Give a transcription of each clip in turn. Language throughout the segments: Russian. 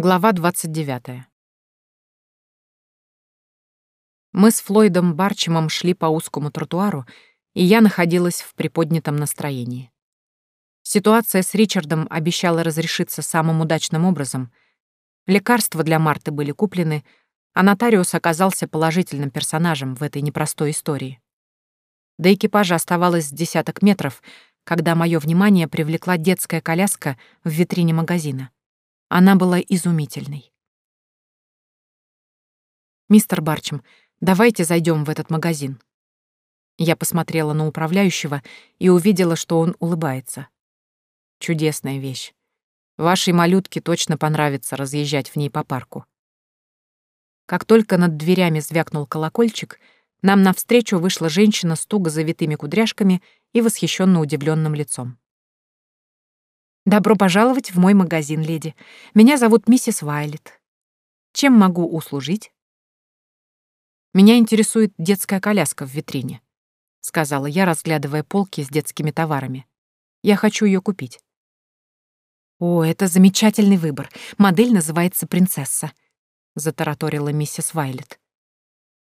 Глава 29. Мы с Флойдом Барчемом шли по узкому тротуару, и я находилась в приподнятом настроении. Ситуация с Ричардом обещала разрешиться самым удачным образом. Лекарства для Марты были куплены, а нотариус оказался положительным персонажем в этой непростой истории. До экипажа оставалось десяток метров, когда мое внимание привлекла детская коляска в витрине магазина. Она была изумительной. «Мистер Барчем, давайте зайдем в этот магазин». Я посмотрела на управляющего и увидела, что он улыбается. Чудесная вещь. Вашей малютке точно понравится разъезжать в ней по парку. Как только над дверями звякнул колокольчик, нам навстречу вышла женщина с туго завитыми кудряшками и восхищенно удивленным лицом. «Добро пожаловать в мой магазин, леди. Меня зовут миссис Вайлет. Чем могу услужить?» «Меня интересует детская коляска в витрине», — сказала я, разглядывая полки с детскими товарами. «Я хочу ее купить». «О, это замечательный выбор. Модель называется «Принцесса», — затараторила миссис Вайлет.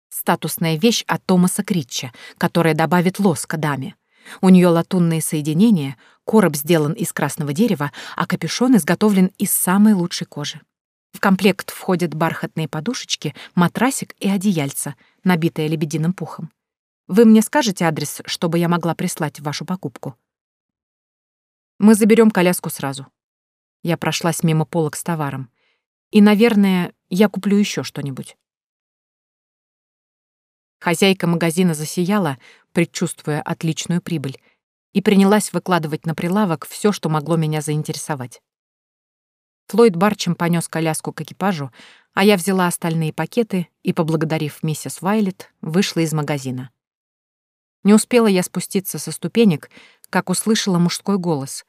«Статусная вещь от Томаса Критча, которая добавит лоска даме. У нее латунные соединения, короб сделан из красного дерева, а капюшон изготовлен из самой лучшей кожи. В комплект входят бархатные подушечки, матрасик и одеяльца, набитые лебединым пухом. Вы мне скажете адрес, чтобы я могла прислать вашу покупку? Мы заберем коляску сразу. Я прошлась мимо полок с товаром. И, наверное, я куплю еще что-нибудь. Хозяйка магазина засияла, предчувствуя отличную прибыль, и принялась выкладывать на прилавок все, что могло меня заинтересовать. Флойд Барчем понес коляску к экипажу, а я взяла остальные пакеты и, поблагодарив миссис Вайлет, вышла из магазина. Не успела я спуститься со ступенек, как услышала мужской голос.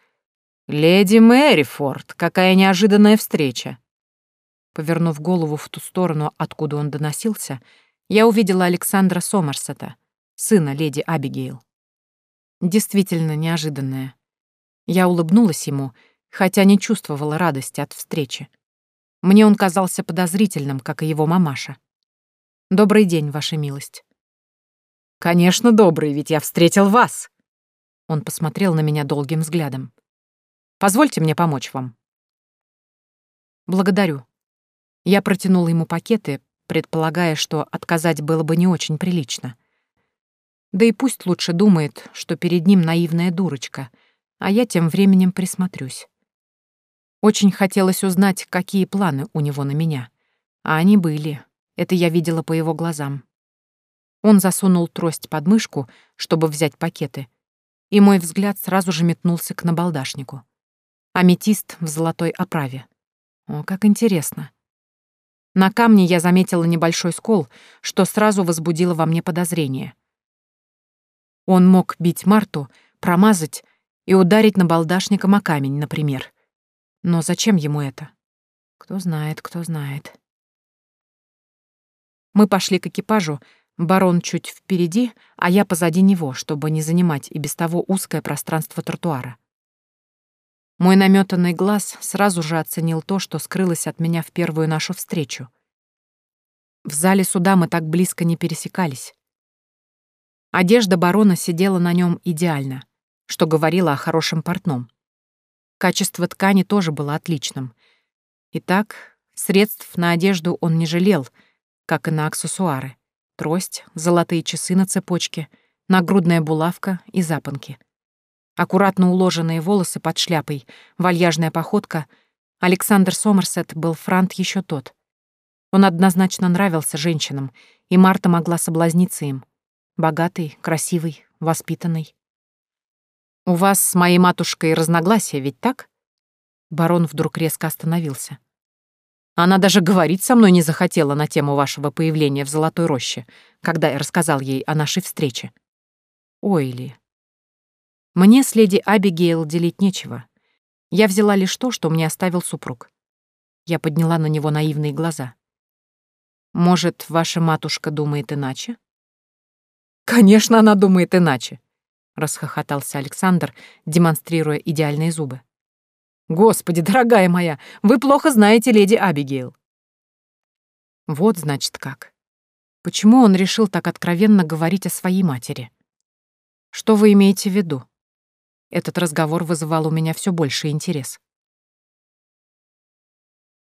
«Леди Мэрифорд, какая неожиданная встреча!» Повернув голову в ту сторону, откуда он доносился, я увидела Александра Сомерсета, сына леди Абигейл. Действительно неожиданное. Я улыбнулась ему, хотя не чувствовала радости от встречи. Мне он казался подозрительным, как и его мамаша. «Добрый день, ваша милость». «Конечно, добрый, ведь я встретил вас!» Он посмотрел на меня долгим взглядом. «Позвольте мне помочь вам». «Благодарю». Я протянула ему пакеты, предполагая, что отказать было бы не очень прилично. Да и пусть лучше думает, что перед ним наивная дурочка, а я тем временем присмотрюсь. Очень хотелось узнать, какие планы у него на меня. А они были. Это я видела по его глазам. Он засунул трость под мышку, чтобы взять пакеты, и мой взгляд сразу же метнулся к набалдашнику. Аметист в золотой оправе. О, как интересно. На камне я заметила небольшой скол, что сразу возбудило во мне подозрение. Он мог бить Марту, промазать и ударить набалдашником о камень, например. Но зачем ему это? Кто знает, кто знает. Мы пошли к экипажу, барон чуть впереди, а я позади него, чтобы не занимать и без того узкое пространство тротуара. Мой наметанный глаз сразу же оценил то, что скрылось от меня в первую нашу встречу. В зале суда мы так близко не пересекались. Одежда барона сидела на нем идеально, что говорило о хорошем портном. Качество ткани тоже было отличным. Итак, средств на одежду он не жалел, как и на аксессуары. Трость, золотые часы на цепочке, нагрудная булавка и запонки — Аккуратно уложенные волосы под шляпой, вальяжная походка. Александр Сомерсет был франт еще тот. Он однозначно нравился женщинам, и Марта могла соблазниться им. Богатый, красивый, воспитанный. «У вас с моей матушкой разногласия, ведь так?» Барон вдруг резко остановился. Она даже говорить со мной не захотела на тему вашего появления в Золотой роще, когда я рассказал ей о нашей встрече. Ой ли, мне с леди Абигейл делить нечего. Я взяла лишь то, что мне оставил супруг. Я подняла на него наивные глаза. «Может, ваша матушка думает иначе?» «Конечно, она думает иначе», — расхохотался Александр, демонстрируя идеальные зубы. Господи, дорогая моя, вы плохо знаете леди Абигейл. Вот, значит, как. Почему он решил так откровенно говорить о своей матери? Что вы имеете в виду? Этот разговор вызывал у меня все больше интерес.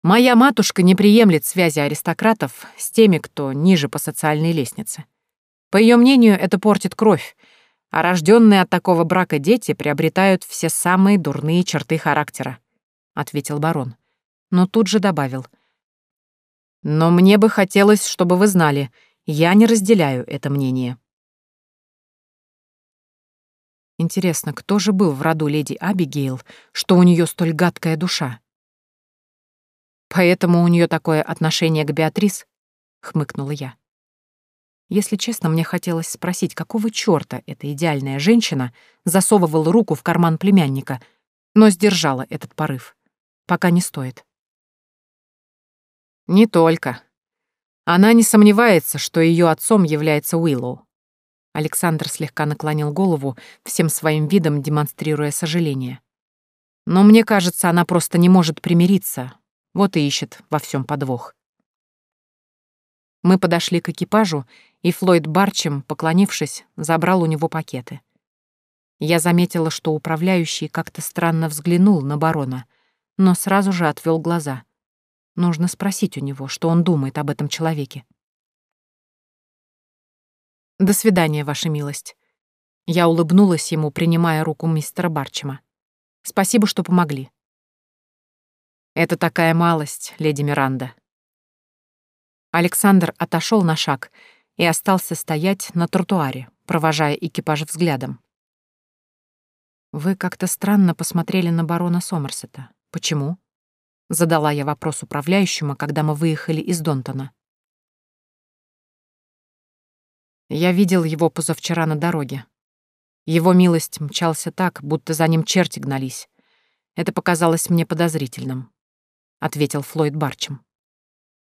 Моя матушка не приемлет связи аристократов с теми, кто ниже по социальной лестнице. По ее мнению, это портит кровь, а рожденные от такого брака дети приобретают все самые дурные черты характера», — ответил барон. Но тут же добавил. «Но мне бы хотелось, чтобы вы знали, я не разделяю это мнение». Интересно, кто же был в роду леди Абигейл, что у нее столь гадкая душа? Поэтому у нее такое отношение к Беатрис? хмыкнула я. Если честно, мне хотелось спросить, какого чёрта эта идеальная женщина засовывала руку в карман племянника, но сдержала этот порыв. Пока не стоит. Не только. Она не сомневается, что её отцом является Уиллоу. Александр слегка наклонил голову, всем своим видом демонстрируя сожаление. Но мне кажется, она просто не может примириться, вот и ищет во всем подвох. Мы подошли к экипажу, и Флойд Барчем, поклонившись, забрал у него пакеты. Я заметила, что управляющий как-то странно взглянул на барона, но сразу же отвел глаза. Нужно спросить у него, что он думает об этом человеке. «До свидания, Ваша милость». Я улыбнулась ему, принимая руку мистера Барчема. «Спасибо, что помогли». «Это такая малость, леди Миранда», Александр отошел на шаг и остался стоять на тротуаре, провожая экипаж взглядом. «Вы как-то странно посмотрели на барона Сомерсета. Почему?» — задала я вопрос управляющему, когда мы выехали из Донтона. Я видел его позавчера на дороге. Его милость мчался так, будто за ним черти гнались. Это показалось мне подозрительным, — ответил Флойд Барчем.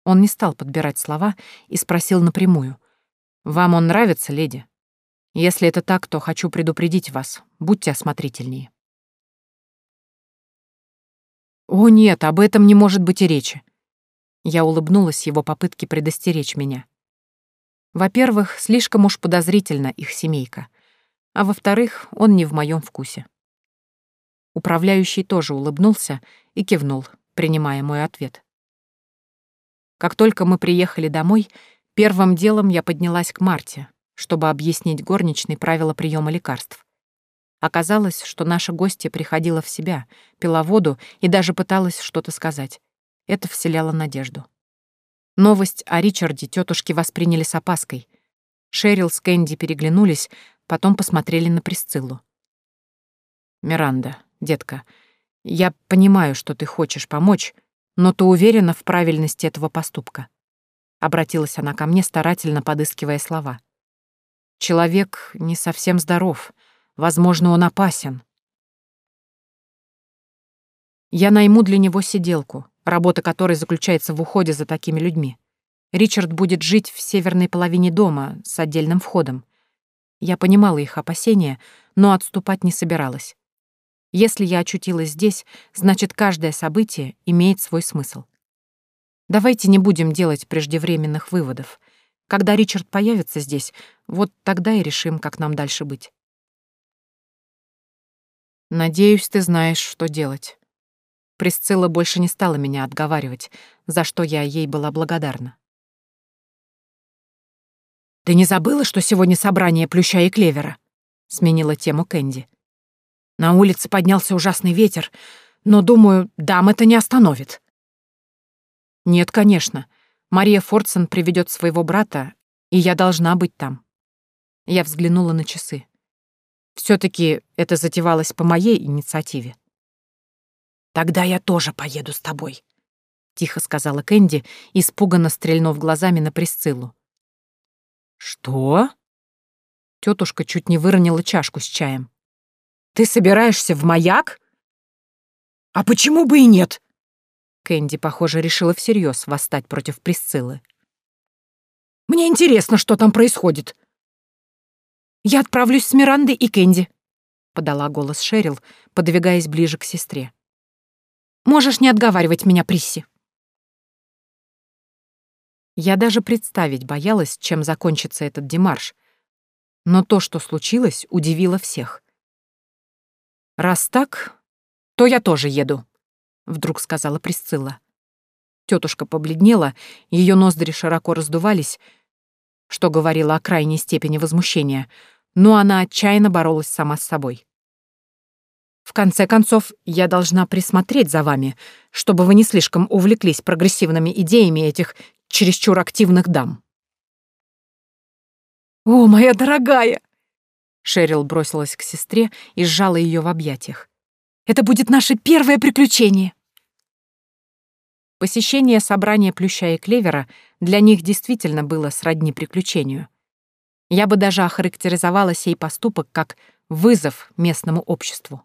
Он не стал подбирать слова и спросил напрямую. «Вам он нравится, леди? Если это так, то хочу предупредить вас. Будьте осмотрительнее». «О нет, об этом не может быть и речи». Я улыбнулась его попытке предостеречь меня. Во-первых, слишком уж подозрительна их семейка. А во-вторых, он не в моем вкусе. Управляющий тоже улыбнулся и кивнул, принимая мой ответ. Как только мы приехали домой, первым делом я поднялась к Марте, чтобы объяснить горничной правила приема лекарств. Оказалось, что наша гостья приходила в себя, пила воду и даже пыталась что-то сказать. Это вселяло надежду. Новость о Ричарде тетушки восприняли с опаской. Шерил с Кэнди переглянулись, потом посмотрели на Присциллу. «Миранда, детка, я понимаю, что ты хочешь помочь, но ты уверена в правильности этого поступка?» Обратилась она ко мне, старательно подыскивая слова. «Человек не совсем здоров. Возможно, он опасен. Я найму для него сиделку, работа которой заключается в уходе за такими людьми. Ричард будет жить в северной половине дома с отдельным входом. Я понимала их опасения, но отступать не собиралась. Если я очутилась здесь, значит, каждое событие имеет свой смысл. Давайте не будем делать преждевременных выводов. Когда Ричард появится здесь, вот тогда и решим, как нам дальше быть. Надеюсь, ты знаешь, что делать. Присцилла больше не стала меня отговаривать, за что я ей была благодарна. «Ты не забыла, что сегодня собрание Плюща и Клевера?» — сменила тему Кэнди. На улице поднялся ужасный ветер, но, думаю, дам это не остановит. Нет, конечно. Мария Фордсон приведет своего брата, и я должна быть там. Я взглянула на часы. все таки это затевалось по моей инициативе. «Тогда я тоже поеду с тобой», — тихо сказала Кэнди, испуганно стрельнув глазами на Присциллу. «Что?» Тетушка чуть не выронила чашку с чаем. Ты собираешься в маяк? А почему бы и нет? Кэнди, похоже, решила всерьез восстать против Присциллы. Мне интересно, что там происходит. Я отправлюсь с Мирандой и Кэнди, подала голос Шерил, подвигаясь ближе к сестре. Можешь не отговаривать меня, Присси. Я даже представить боялась, чем закончится этот демарш. Но то, что случилось, удивило всех. «Раз так, то я тоже еду», — вдруг сказала Присцилла. Тетушка побледнела, ее ноздри широко раздувались, что говорило о крайней степени возмущения, но она отчаянно боролась сама с собой. В конце концов, я должна присмотреть за вами, чтобы вы не слишком увлеклись прогрессивными идеями этих чересчур активных дам. «О, моя дорогая!» Шерил бросилась к сестре и сжала ее в объятиях. «Это будет наше первое приключение!» Посещение собрания Плюща и Клевера для них действительно было сродни приключению. Я бы даже охарактеризовала сей поступок как вызов местному обществу.